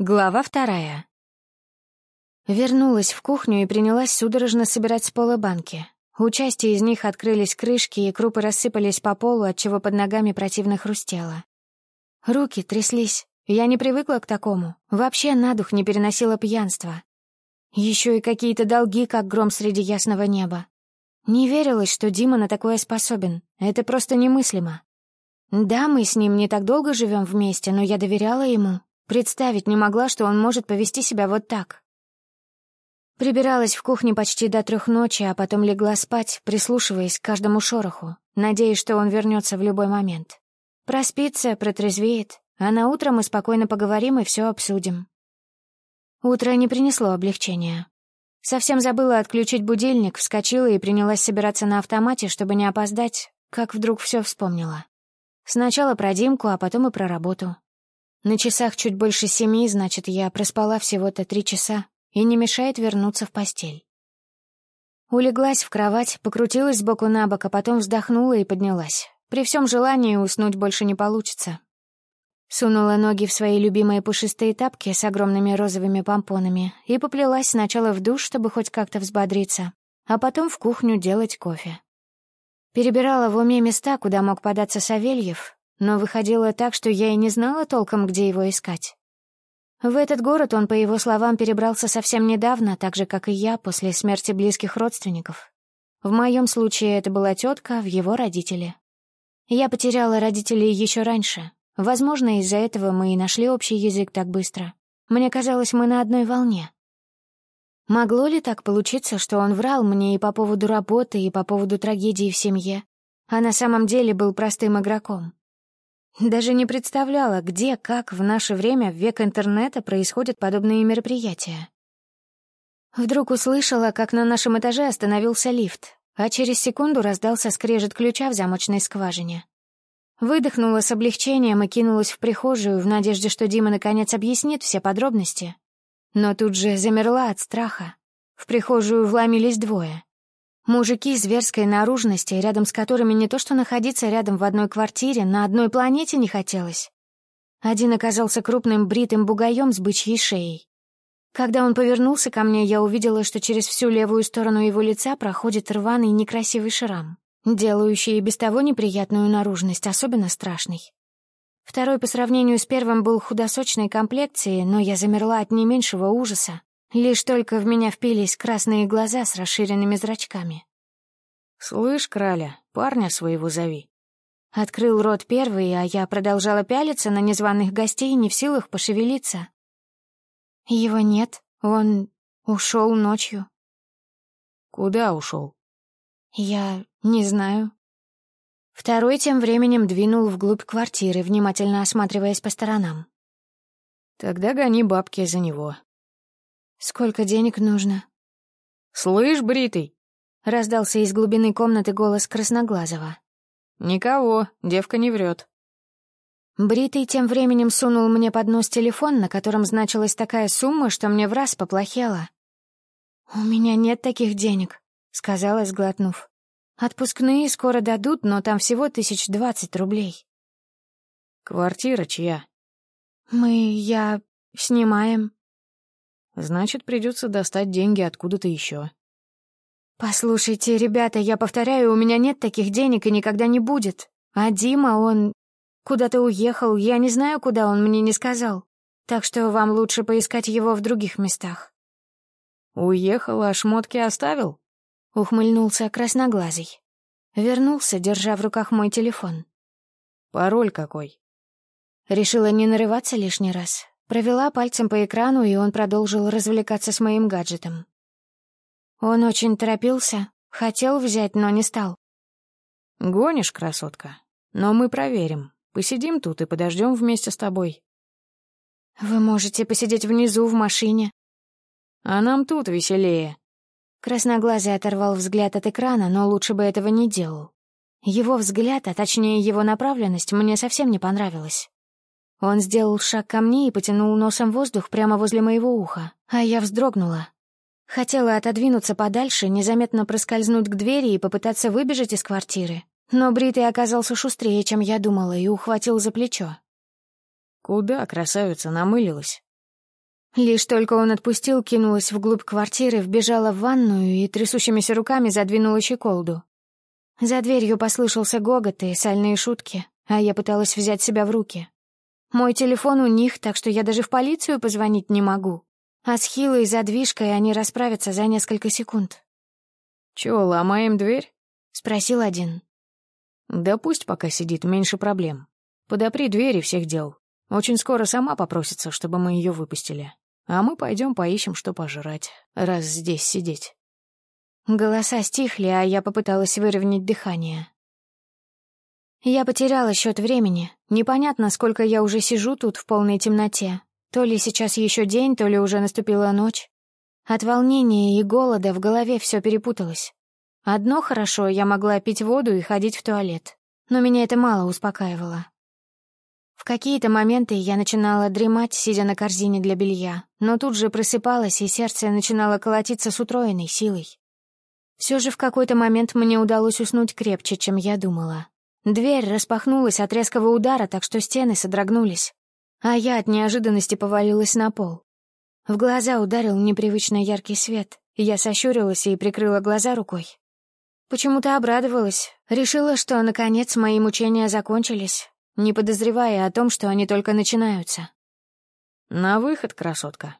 Глава вторая. Вернулась в кухню и принялась судорожно собирать с пола банки. У части из них открылись крышки, и крупы рассыпались по полу, отчего под ногами противно хрустело. Руки тряслись. Я не привыкла к такому. Вообще на дух не переносила пьянства. Еще и какие-то долги, как гром среди ясного неба. Не верилось, что Дима на такое способен. Это просто немыслимо. Да, мы с ним не так долго живем вместе, но я доверяла ему, Представить не могла, что он может повести себя вот так. Прибиралась в кухне почти до трех ночи, а потом легла спать, прислушиваясь к каждому шороху, надеясь, что он вернется в любой момент. Проспится, протрезвеет, а на утро мы спокойно поговорим и все обсудим. Утро не принесло облегчения. Совсем забыла отключить будильник, вскочила и принялась собираться на автомате, чтобы не опоздать, как вдруг все вспомнила. Сначала про Димку, а потом и про работу. На часах чуть больше семи, значит, я проспала всего-то три часа и не мешает вернуться в постель. Улеглась в кровать, покрутилась сбоку на бок, а потом вздохнула и поднялась. При всем желании уснуть больше не получится. Сунула ноги в свои любимые пушистые тапки с огромными розовыми помпонами и поплелась сначала в душ, чтобы хоть как-то взбодриться, а потом в кухню делать кофе. Перебирала в уме места, куда мог податься Савельев, но выходило так, что я и не знала толком, где его искать. В этот город он, по его словам, перебрался совсем недавно, так же, как и я, после смерти близких родственников. В моем случае это была тетка, в его родители. Я потеряла родителей еще раньше. Возможно, из-за этого мы и нашли общий язык так быстро. Мне казалось, мы на одной волне. Могло ли так получиться, что он врал мне и по поводу работы, и по поводу трагедии в семье, а на самом деле был простым игроком? Даже не представляла, где, как в наше время, в век интернета, происходят подобные мероприятия. Вдруг услышала, как на нашем этаже остановился лифт, а через секунду раздался скрежет ключа в замочной скважине. Выдохнула с облегчением и кинулась в прихожую в надежде, что Дима наконец объяснит все подробности. Но тут же замерла от страха. В прихожую вломились двое. Мужики зверской наружности, рядом с которыми не то что находиться рядом в одной квартире, на одной планете не хотелось. Один оказался крупным бритым бугаем с бычьей шеей. Когда он повернулся ко мне, я увидела, что через всю левую сторону его лица проходит рваный некрасивый шрам, делающий и без того неприятную наружность особенно страшной. Второй по сравнению с первым был худосочной комплекции, но я замерла от не меньшего ужаса, Лишь только в меня впились красные глаза с расширенными зрачками. «Слышь, краля, парня своего зови». Открыл рот первый, а я продолжала пялиться на незваных гостей, не в силах пошевелиться. Его нет, он ушел ночью. Куда ушел? Я не знаю. Второй тем временем двинул вглубь квартиры, внимательно осматриваясь по сторонам. Тогда гони бабки за него, «Сколько денег нужно?» «Слышь, бритый!» — раздался из глубины комнаты голос Красноглазого. «Никого, девка не врет». Бритый тем временем сунул мне под нос телефон, на котором значилась такая сумма, что мне в раз поплохело. «У меня нет таких денег», — сказала, сглотнув. «Отпускные скоро дадут, но там всего тысяч двадцать рублей». «Квартира чья?» «Мы... я... снимаем». Значит, придется достать деньги откуда-то еще. «Послушайте, ребята, я повторяю, у меня нет таких денег и никогда не будет. А Дима, он куда-то уехал, я не знаю, куда он мне не сказал. Так что вам лучше поискать его в других местах». «Уехал, а шмотки оставил?» — ухмыльнулся красноглазый. Вернулся, держа в руках мой телефон. «Пароль какой?» Решила не нарываться лишний раз. Провела пальцем по экрану, и он продолжил развлекаться с моим гаджетом. Он очень торопился, хотел взять, но не стал. «Гонишь, красотка? Но мы проверим. Посидим тут и подождем вместе с тобой». «Вы можете посидеть внизу в машине». «А нам тут веселее». Красноглазый оторвал взгляд от экрана, но лучше бы этого не делал. Его взгляд, а точнее его направленность, мне совсем не понравилась. Он сделал шаг ко мне и потянул носом воздух прямо возле моего уха, а я вздрогнула. Хотела отодвинуться подальше, незаметно проскользнуть к двери и попытаться выбежать из квартиры. Но Бритый оказался шустрее, чем я думала, и ухватил за плечо. «Куда красавица намылилась?» Лишь только он отпустил, кинулась вглубь квартиры, вбежала в ванную и трясущимися руками задвинула щеколду. За дверью послышался гогот и сальные шутки, а я пыталась взять себя в руки. Мой телефон у них, так что я даже в полицию позвонить не могу. А с хилой задвижкой они расправятся за несколько секунд. «Чё, ломаем дверь?» — спросил один. «Да пусть пока сидит, меньше проблем. Подопри двери всех дел. Очень скоро сама попросится, чтобы мы ее выпустили. А мы пойдем поищем, что пожрать, раз здесь сидеть». Голоса стихли, а я попыталась выровнять дыхание. Я потеряла счет времени. Непонятно, сколько я уже сижу тут в полной темноте. То ли сейчас еще день, то ли уже наступила ночь. От волнения и голода в голове все перепуталось. Одно хорошо, я могла пить воду и ходить в туалет. Но меня это мало успокаивало. В какие-то моменты я начинала дремать, сидя на корзине для белья, но тут же просыпалась, и сердце начинало колотиться с утроенной силой. Все же в какой-то момент мне удалось уснуть крепче, чем я думала. Дверь распахнулась от резкого удара, так что стены содрогнулись, а я от неожиданности повалилась на пол. В глаза ударил непривычно яркий свет, я сощурилась и прикрыла глаза рукой. Почему-то обрадовалась, решила, что, наконец, мои мучения закончились, не подозревая о том, что они только начинаются. «На выход, красотка!»